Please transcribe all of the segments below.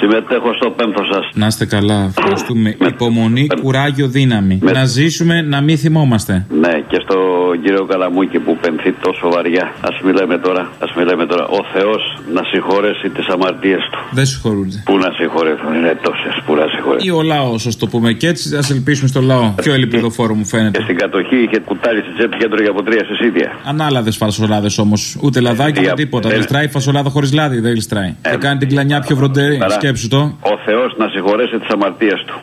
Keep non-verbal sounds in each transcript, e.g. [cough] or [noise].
Συμμετέχω στο πέμπτο σας. Να είστε καλά. Ευχαριστούμε. Υπομονή, κουράγιο, δύναμη. Να ζήσουμε, να μην θυμόμαστε. Ναι, και στο κύριο Καλαμούκη που πενθεί τόσο βαριά. Α μιλάμε τώρα, ας μιλάμε τώρα. Ο Θεός να συγχωρέσει τις αμαρτίες του. Δεν συγχωρούνται. Πού να συγχωρεθούν, είναι τόσες που να συγχωρεθούν. Ή ο λαός, ας το πούμε και έτσι, ας ελπίσουμε στο λαό. Πιο ελπιδοφόρο μου Και φαίνεται. στην κατοχή είχε κουτάλι στην τσέπη και έτρωγε από τρία συσίδια. Ανάλαδες φασολάδες όμως. Ούτε λαδάκι ούτε Για- τίποτα. ε, Δεν γλιστράει φασολάδα χωρίς λάδι. Δεν γλιστράει. Και κάνει την κλανιά πιο βροντερή. Παρά. Σκέψου το. Ο Θεός να συγχωρέσει τις αμαρτίες του.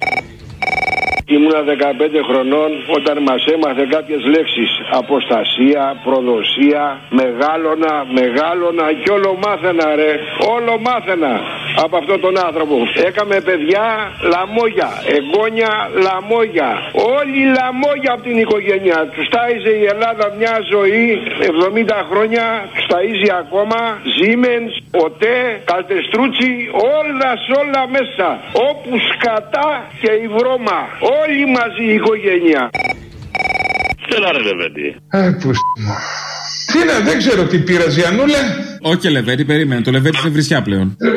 Ήμουνα 15 χρονών όταν μας έμαθε κάποιες λέξεις. Αποστασία, προδοσία, μεγάλωνα, μεγάλωνα και όλο μάθαινα ρε. Όλο μάθαινα από αυτόν τον άνθρωπο. Έκαμε παιδιά λαμόγια, εγγόνια λαμόγια. Όλοι λαμόγια από την οικογένεια. Τους τάιζε η Ελλάδα μια ζωή 70 χρόνια. Τους ταΐζει ακόμα. Siemens, ΟΤΕ, Καλτεστρούτσι, όλα σ' όλα μέσα. Όπους σκατά και η βρώμα. Όλοι μαζί η οικογένεια. Έλα ρε Λεβέντη. Α, που σ*** μου. Τι να, δεν ξέρω τι πήρα, Ζιανούλα. Όχι Λεβέντη, περίμενε. Το Λεβέντη είναι βρισιά πλέον. Ρε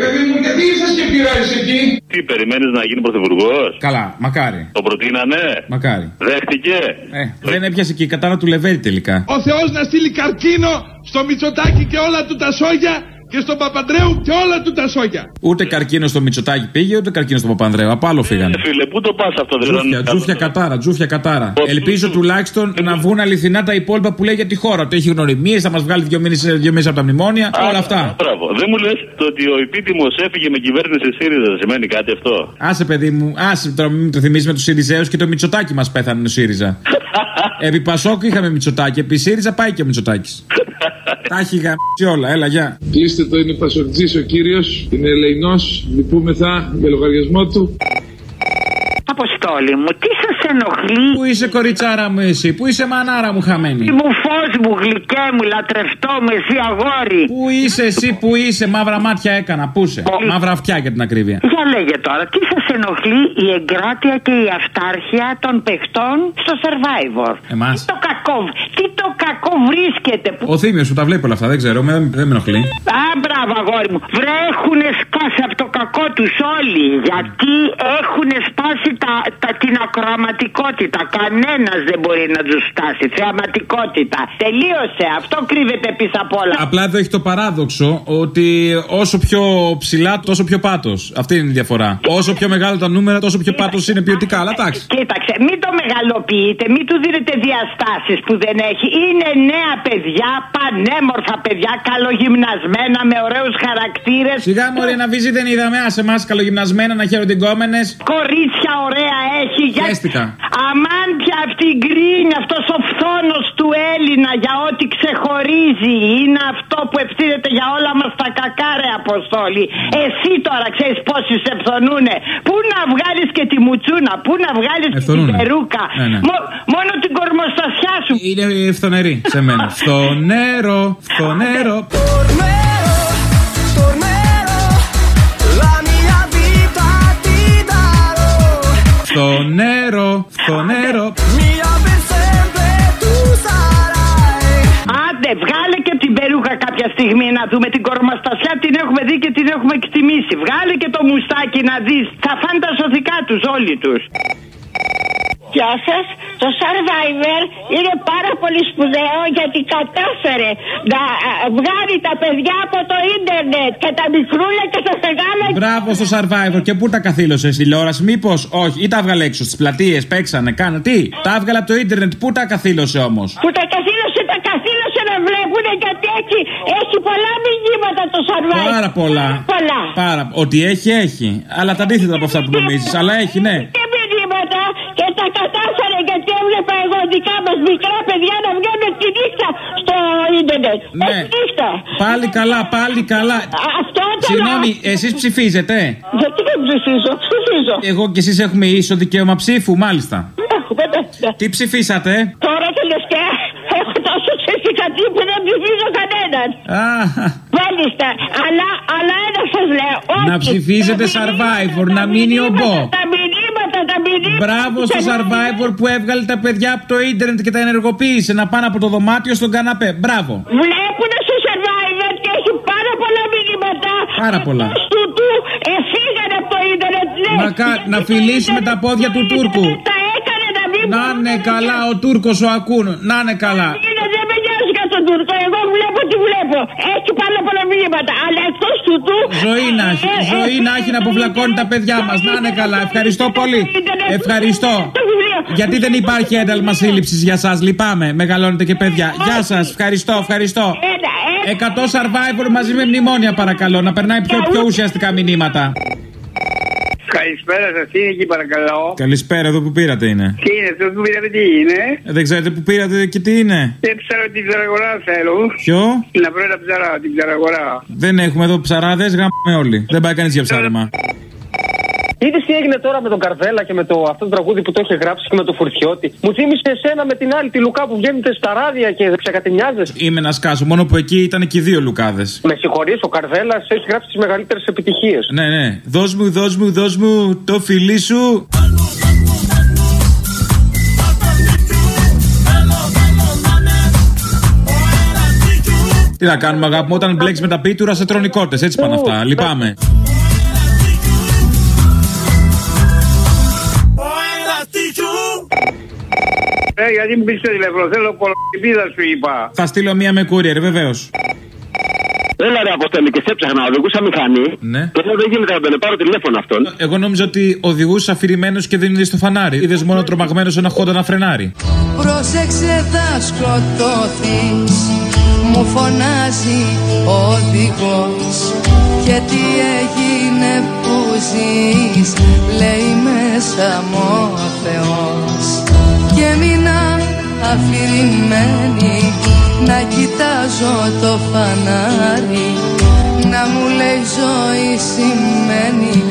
παιδί μου, γιατί ήρθες και πειράζεις εκεί. Τι περιμένεις να γίνει πρωθυπουργός; Καλά, μακάρι. Το προτείνανε; Μακάρι. Δέχτηκε; Ε, δεν έπιασε και η κατάρα του Λεβέντη τελικά. Ο Θεός να στείλει καρκίνο στο Μητσοτάκι και όλα του τα σόγια και στον Παπαντρέου και όλα του τα σόγια. Ούτε καρκίνο στο Μητσοτάκι πήγε, ούτε καρκίνο στο Παπανδρέου. Από άλλο φύγανε. Ε, φίλε, πού το πας αυτό δεν Τζούφια, είναι τζούφια κατάρα, τζούφια κατάρα. Ελπίζω τουλάχιστον να βγουν αληθινά τα υπόλοιπα που λέει για τη χώρα. Ότι έχει γνωριμίες, θα μας βγάλει δύο μήνες δύο μήνες από τα μνημόνια, όλα αυτά. Μπράβο. Δεν μου λες το ότι ο επίτιμος έφυγε με κυβέρνηση ΣΥΡΙΖΑ. Σημαίνει κάτι αυτό; Άσε, παιδί μου, άσε τώρα μην το θυμίζει με τους Σιριζέου και το Μητσοτάκι μας πέθανε ο ΣΥΡΙΖΑ. [laughs] Επί Πασόκ είχαμε Μητσοτάκι, επί ΣΥΡΙΖΑ πάει και ο Μητσοτάκι. Τα έχει γαμίσει όλα, έλα, γεια. Κλείστε το, είναι Πασορτζής ο κύριος, είναι ελεηνός, λυπούμεθα για λογαριασμό του. Αποστόλη μου, τι σας ενοχλεί; Πού είσαι κοριτσάρα μου εσύ, πού είσαι μανάρα μου χαμένη; Τι μου φως μου, γλυκέ μου, λατρευτό μου, εσύ αγόρι. Πού είσαι εσύ, πού είσαι, μαύρα μάτια έκανα, πού είσαι; Μαύρα αυτιά για την ακρίβεια. Για λέγε τώρα, τι σας ενοχλεί η εγκράτεια και η αυτάρχεια των παιχτών στο Survivor. Εμάς. Τι το κακό, τι το κακό βρίσκεται που... Ο Θήμιος που τα βλέπει όλα αυτά, δεν ξέρω, με- δεν, δεν με ενοχλεί. Α, μπράβο, αγόρι μου. Βρέχουνε σκάσει από το κακό τους όλοι. Γιατί έχουν σπάσει τα, τα, την ακροαματικότητα. Κανένας δεν μπορεί να τους φτάσει. Θεαματικότητα. Τελείωσε. Αυτό κρύβεται πίσω απ' όλα. Απλά εδώ έχει το παράδοξο ότι όσο πιο ψηλά, τόσο πιο πάτος. Αυτή είναι η διαφορά. Όσο πιο μεγάλα τα νούμερα, τόσο πιο πάτος είναι ποιοτικά. Αλλά εντάξει. Κοίταξε, μην το μεγαλοποιείτε, μην του δίνετε διαστάσεις που δεν έχει. Είναι νέα παιδιά, πανέμορφα παιδιά, καλογυμνασμένα, με ωραίους χαρακτήρες. Σιγά μωρέ να βυζί δεν είδαμε, άσε μας καλογυμνασμένα να χαιρετικόμενες. Κορίτσια ωραία έχει. Για... Χαίστηκα. Αμάν πια αυτή η γκρίνια, αυτός ο φθόνο του Έλληνα για ό,τι ξεχωρίζει. Είναι αυτό που ευθύνεται για όλα μας τα κακάρε, Αποστόλη. Εσύ τώρα ξέρεις πόσοι σε φθονούνε. Πού να βγάλεις και τη μουτσούνα, πού να βγάλεις και την Ευθονούνε. περούκα. Ναι, ναι. Μο- μόνο την κορμοστασιά σου. Είναι φθονερή σε μένα. Φθονέρο, φθονέρο. Φθονέρο, φθονέρο. Άντε, βγάλε και την περούκα κάποια στιγμή να δούμε την κορμοστασιά. Την έχουμε δει και την έχουμε εκτιμήσει. Βγάλε και το μουστάκι να δεις. Θα φάνε τα σωθικά τους όλοι τους. Γεια σας. Το Survivor είναι πάρα πολύ σπουδαίο γιατί κατάφερε να α, βγάλει τα παιδιά από το ίντερνετ και τα μικρούλια και τα μεγάλα. Μπράβο στο survivor. Και πού τα καθήλωσες στη τηλεόραση, μήπως. Όχι, ή τα έβγαλε έξω στις πλατείες, παίξανε, κάνε τι; Τα έβγαλε από το ίντερνετ, πού τα καθήλωσε όμως; Που τα καθήλωσε, τα καθήλωσε να βλέπουν γιατί έχει, έχει πολλά μηνύματα το Survivor. Πάρα πολλά. Πολλά. Πάρα. Ότι έχει, έχει. Αλλά τα αντίθετα από αυτά που νομίζεις. Αλλά έχει, ναι. Και μηνύματα και τα κατάφερε γιατί έβλεπα εγώ δικά μας μικρά παιδιά να βγαίνουν τη νύχτα στο ίντερνετ. Ναι. Τη νύχτα. Πάλι καλά, πάλι καλά. Α- Αυτό τώρα. Συγγνώμη, εσείς ψηφίζετε; Γιατί δεν ψηφίζω, ψηφίζω. Εγώ και εσείς έχουμε ίσο δικαίωμα ψήφου, μάλιστα. Έχουμε, ναι. Τι ψηφίσατε; Τώρα τελευταία έχω τόσο ψηφικατή που δεν ψηφίζω κανέναν. Α, Μάλιστα. Αλλά, αλλά ένα σας λέω. Να όχι. ψηφίζετε Τα μηνύματα, Survivor, τα να μείνει ο μηνύματα, Μπο. Τα μηνύματα, τα μηνύματα. Μπράβο του στο Survivor. survivor που έβγαλε τα παιδιά από το ίντερνετ και τα ενεργοποίησε να πάνε από το δωμάτιο στον καναπέ. Μπράβο. Βλέπουν στο survivor και έχει πάρα πολλά μηνύματα. Πάρα πολλά. Του του εφήγανε Να, κα- να φιλήσουμε τα πόδια του Τούρκου. Τα έκανε να μην Να είναι καλά, ο Τούρκος ο Ακούν. Να είναι καλά. Είναι, δεν με νοιάζει για τον Τούρκο. Εγώ βλέπω τι βλέπω. Έχει πάρα πολλά μηνύματα. Αλλά εκτός του του. Ζωή να έχει, Ε, ε, ζωή να έχει να αποβλακώνει τα παιδιά μας. Να είναι καλά. Ευχαριστώ πολύ. Ευχαριστώ. Γιατί δεν υπάρχει ένταλμα σύλληψης για εσά, λυπάμαι. Μεγαλώνετε και παιδιά. Γεια σας, ευχαριστώ, ευχαριστώ. Ένα, ένα. 100 survivor μαζί με μνημόνια, παρακαλώ. Να περνάει πιο, πιο ουσιαστικά μηνύματα. Καλησπέρα σας, είναι εκεί παρακαλώ. Καλησπέρα, εδώ που πήρατε είναι. Τι είναι αυτό που πήρατε, τι είναι; Ε, δεν ξέρετε που πήρατε και τι είναι. Δεν ξέρω την ψαραγορά θέλω. Ποιο; Να βρω τα ψαρά, την ψαραγορά. Δεν έχουμε εδώ ψαράδες, γάμουμε όλοι. Δεν πάει κανείς για ψάρεμα. Είδες τι έγινε τώρα με τον Καρβέλα και με το αυτό το τραγούδι που το είχε γράψει και με το Φουρτιώτη; Μου θύμισε εσένα με την άλλη τη Λουκά που βγαίνετε στα ράδια και ξεκατηνιάζεσαι. Είμαι ένας σκάσο, μόνο που εκεί ήταν και οι δύο λουκάδες. Με συγχωρείς, ο Καρβέλα έχει γράψει τις μεγαλύτερες επιτυχίες. Ναι, ναι. Δώσ' μου, δώσ' μου, δώσ' μου το φιλί σου. Τι να κάνουμε, αγάπη μου, όταν μπλέξεις με τα πίτουρα σε τρώνε κότες, Έτσι πάνε αυτά. Λυπάμαι. Γιατί μου πεις το τηλέφωνο, θέλω κολοπίδα σου είπα. Θα στείλω μία με courier, βεβαίως. Έλα ρε Αποστόλη και σε έψαχνα, οδηγούσα μηχανή. Ναι. Και λέω δεν γίνεται να τον πάρω τηλέφωνο αυτόν. Εγώ νόμιζα ότι οδηγούσε αφηρημένους και δεν είδε στο φανάρι. Είδες μόνο τρομαγμένος ένα χόντα να φρενάρει. Πρόσεξε θα σκοτώθεις Μου φωνάζει ο οδηγός Και τι έγινε που ζεις Λέει μέσα μου ο Θεός Και μείνα αφηρημένη Να κοιτάζω το φανάρι Να μου λέει ζωή σημαίνει. Ένα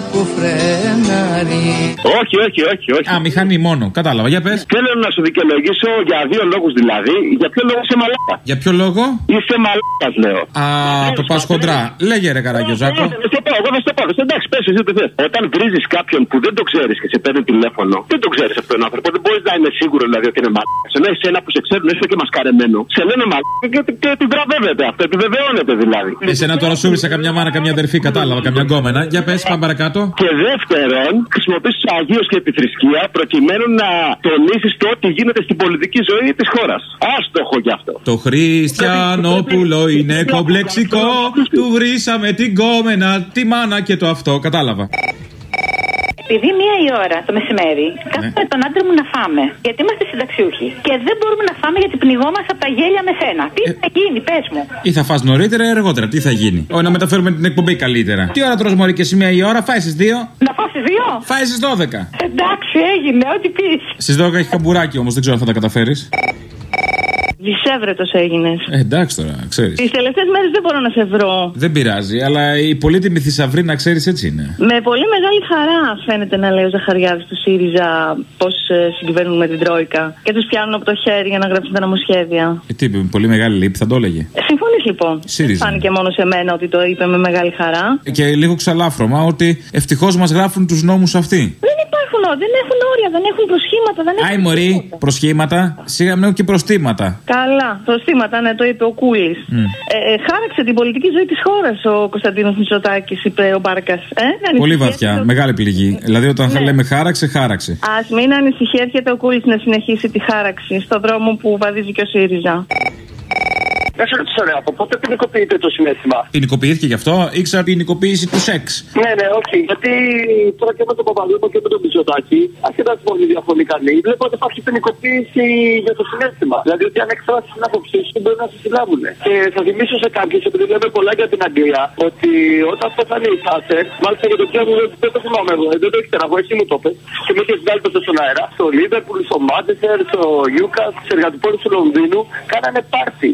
χόντα που φρενάρει Όχι, όχι, όχι, όχι. Α, μηχανή μόνο. Κατάλαβα, για πες. Θέλω να σου δικαιολογήσω για δύο λόγους δηλαδή. Για ποιο λόγο είσαι μαλάκα; Για ποιο λόγο; Είσαι μαλάκας, λέω. Α, το πας χοντρά. Λέγε ρε καραγκιόζάκο. Δεν στο πω, εγώ δεν στο πω. Εντάξει, πες εσύ τι θες. Όταν βρίζεις κάποιον που δεν το ξέρεις και σε παίρνει τηλέφωνο, δεν το ξέρεις αυτόν τον άνθρωπο. Δεν μπορείς να είναι σίγουρο δηλαδή ότι είναι μαλάκας. Ενώ εσένα που σε ξέρουν έστω και μασκαρεμένο, σε λένε μαλάκα και, και την βραβεύεται αυτό. Επιβεβαιώνεται δηλαδή. Εσένα τώρα σου ήρθε καμιά μάνα, καμιά αδερφή, κατάλαβα, καμιά γκόμενα. Για πες, πάμε παρακάτω. Και δεύτερον, χρησιμοποιείς τους Αγίους και τη θρησκεία προκειμένου να τονίσεις το ότι γίνεται στην πολιτική ζωή της χώρας. Άστοχο γι' αυτό. Το Χριστιανόπουλο είναι κομπλεξικό. Του βρήσαμε την κόμενα, τη μάνα και το αυτό. Κατάλαβα. Επειδή μία η ώρα το μεσημέρι κάθομαι τον άντρα μου να φάμε. Γιατί είμαστε συνταξιούχοι. Και δεν μπορούμε να φάμε γιατί πνιγόμαστε από τα γέλια με σένα. Τι θα γίνει, πες μου. Ή θα φας νωρίτερα ή αργότερα, τι θα γίνει. Όχι, να μεταφέρουμε την εκπομπή καλύτερα. Τι ώρα τρως μωρή και σε μία η ώρα, φάει στις 2. Να πάω στις δύο. Φάει στις 12. Εντάξει, έγινε, ό,τι πεις. Στις 12 έχει καμπουράκι όμως, δεν ξέρω αν θα τα καταφέρεις. Δισεύρετο έγινες. Ε, εντάξει τώρα, ξέρεις. Τις τελευταίες μέρες δεν μπορώ να σε βρω. Δεν πειράζει, αλλά η πολύτιμη θησαυρή να ξέρεις έτσι είναι. Με πολύ μεγάλη χαρά φαίνεται να λέει ο Ζαχαριάδης του ΣΥΡΙΖΑ πώς συγκυβερνούν με την Τρόικα και τους πιάνουν από το χέρι για να γράψουν τα νομοσχέδια. Ε, τι είπε, με πολύ μεγάλη λύπη θα το έλεγε. Συμφωνείς λοιπόν; ΣΥΡΙΖΑ. Φάνηκε μόνο σε μένα ότι το είπε με μεγάλη χαρά. Και λίγο ξαλάφρωμα ότι ευτυχώς μας γράφουν τους νόμους αυτοί. Δεν υπάρχουν όρια, δεν έχουν όρια, δεν έχουν προσχήματα, δεν έχουν. Άι μωρή, προσχήματα, σιγά μην έχουν και προστήματα. Καλά, προστήματα, ναι, το είπε ο Κούλης. Μμ. Ε, ε, χάραξε την πολιτική ζωή της χώρας ο Κωνσταντίνος Μητσοτάκης, είπε ο Μπάρκας. Ε, δεν Πολύ ανησυχεί, βαθιά, μεγάλη πληγή. Δηλαδή όταν Ναι. λέμε χάραξε, χάραξε. Α μην ανησυχεί, έρχεται ο Κούλης να συνεχίσει τη χάραξη στο δρόμο που βαδίζει και ο ΣΥΡΙΖΑ. Να σε ρωτήσω, ρε, από πότε ποινικοποιείται το συνέστημα; Ποινικοποιήθηκε γι' αυτό, ήξερα ποινικοποίηση του σεξ. Ναι, ναι, όχι. Γιατί τώρα και με τον Παπαδόπουλο και με τον Μητσοτάκη, ασχετά τι πολύ διαφωνεί κανεί, βλέπω ότι υπάρχει ποινικοποίηση για το συνέστημα. Δηλαδή ότι αν εκφράσει την άποψή σου μπορεί να σε συλλάβουν. Και θα θυμίσω σε κάποιους, επειδή λέμε πολλά για την Αγγλία, ότι όταν πέθανε η Θάτσερ, μάλιστα για το ποιο μου δεν το θυμάμαι εγώ, δεν το ήξερα εγώ, εσύ μου το πες, και με είχε βγάλει τότε στον αέρα, στο Λίβερπουλ, στο Μάντσεστερ, στο Γιούκα, στι εργατικέ του Λονδίνου, κάνανε πάρτι.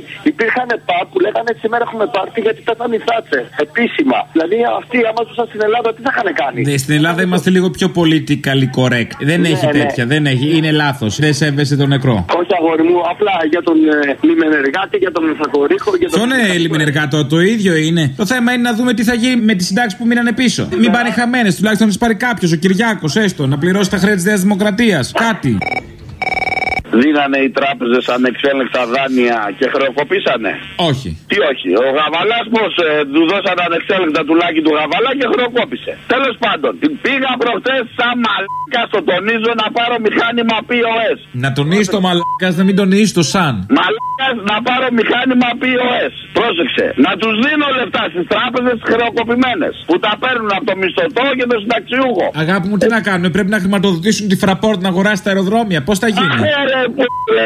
Υπήρχαν πα που λέγανε σήμερα έχουμε πάρτι γιατί πέθανε η Θάτσερ. Επίσημα. Δηλαδή αυτοί άμα ζούσαν στην Ελλάδα τι θα είχαν κάνει; Ναι, στην Ελλάδα είμαστε λίγο πιο politically correct. Δεν Ναι, έχει ναι. τέτοια, δεν έχει. Είναι λάθος. Δεν σέβεσαι τον νεκρό. Όχι αγόρι μου, απλά για τον ε, λιμενεργάτη, για τον Μεθακορίχο, για τον. Ποιο είναι λιμενεργάτο, το ίδιο είναι. Το θέμα είναι να δούμε τι θα γίνει με τι συντάξει που μείνανε πίσω. Μην πάνε χαμένες, τουλάχιστον να τι πάρει κάποιος, ο Κυριάκος έστω, να πληρώσει τα χρέη της Νέας Δημοκρατίας. Κάτι. Δίνανε οι τράπεζες ανεξέλεγκτα δάνεια και χρεοκοπήσανε. Όχι. Τι όχι. Ο Γαβαλά πώ ε, του δώσανε ανεξέλεγκτα τουλάχι του Γαβαλά και χρεοκόπησε. Τέλος πάντων, πήγα προχτές σαν μαλάκα στο τονίζω να πάρω μηχάνημα POS. Να τονίσει το μαλάκα, να μην τονίσει το σαν. Μαλάκας να πάρω μηχάνημα POS. Πρόσεξε. Να τους δίνω λεφτά στις τράπεζες χρεοκοπημένες. Που τα παίρνουν από το μισθωτό και το συνταξιούχο. Αγάπη μου, τι να κάνουν, πρέπει να χρηματοδοτήσουν τη φραπόρτ να αγοράσει τα αεροδρόμια. Πώς θα γίνει; Αχ, ρε, που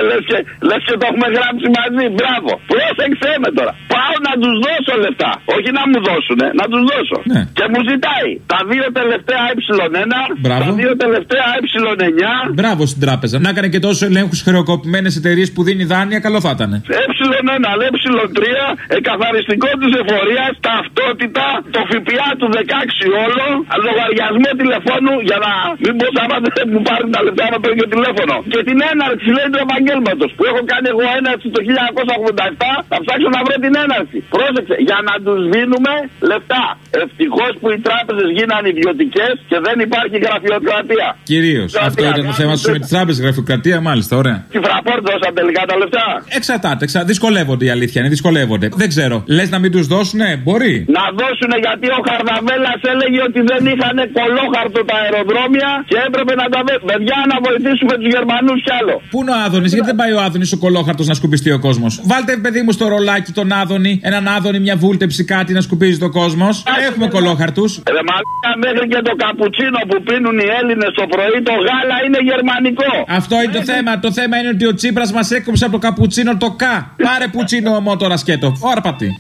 λες και, λες και το έχουμε γράψει μαζί. Μπράβο. Πρόσεξε με τώρα. Πάω να τους δώσω λεφτά. Όχι να μου δώσουνε, να τους δώσω. Ναι. Και μου ζητάει τα δύο τελευταία ε1, Μπράβο. τα δύο τελευταία ε9, Μπράβο στην τράπεζα. Να έκανε και τόσο ελέγχους χρεοκοπημένες εταιρείες που δίνει δάνεια, καλό θα ήταν. ε1, ε3, εκαθαριστικό της εφορίας, ταυτότητα, το ΦΠΑ του 16 όλο, λογαριασμό τηλεφώνου για να μην πω άμα δεν μου πάρουν τα λεφτά με το ίδιο τηλέφωνο. Και την έναρξη λέει του επαγγέλματος που έχω κάνει εγώ έναρξη το 1987, θα ψάξω να βρω την έναρξη. Πρόσεξε, για να τους δίνουμε λεφτά. Ευτυχώς που οι τράπεζες γίνανε ιδιωτικές και δεν υπάρχει γραφειοκρατία. Κυρίως. Αυτό ήταν το θέμα σου με τις τράπεζες, γραφειοκρατία, μάλιστα, ωραία. Τη φραπόρτ δώσαν τελικά τα λεφτά. Εξαρτάται, εξα... δυσκολεύονται η αλήθεια είναι, δυσκολεύονται. Δεν ξέρω. Λες να μην τους δώσουνε, μπορεί. Να δώσουνε γιατί ο Χαρδαβέλα έλεγε ότι δεν είχαν κολόχαρτο τα αεροδρόμια και έπρεπε να τα δώσουν. Παιδιά να βοηθήσουμε τους Γερμανούς κι άλλο. Πού είναι ο Άδωνης, γιατί δεν πάει ο Άδωνης ο κολόχαρτος να σκουπιστεί ο κόσμος; Βάλτε, παιδί μου, στο ρολάκι τον Άδωνη, έναν Άδωνη, μια βούλτεψη κάτι να σκουπίζει το κόσμος. Έχουμε κολόχαρτους. Ρε μαλάκα μέχρι και το καπουτσίνο που πίνουν οι Έλληνες το πρωί το γάλα είναι γερμανικό. Αυτό είναι το θέμα. Το θέμα είναι ότι ο Τσίπρας μας έκοψε από το καπουτσίνο το κα. Πάρε πουτσίνο όμω τώρα σκέτο. Ωρπατη.